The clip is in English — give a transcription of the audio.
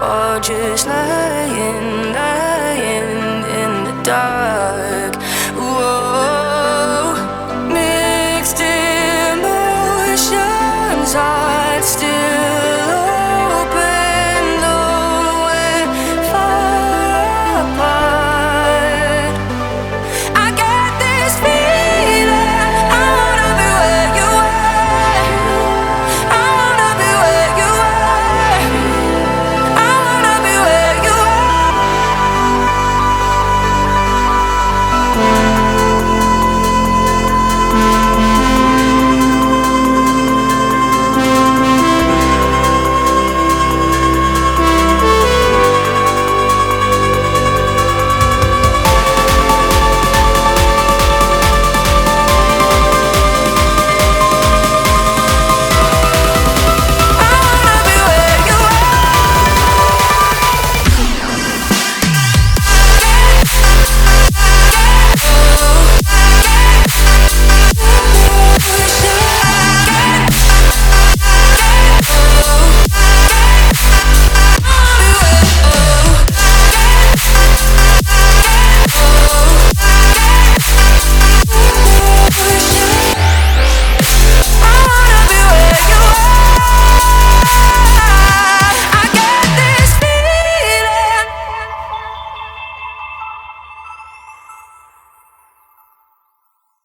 or just lying, lying in the dark.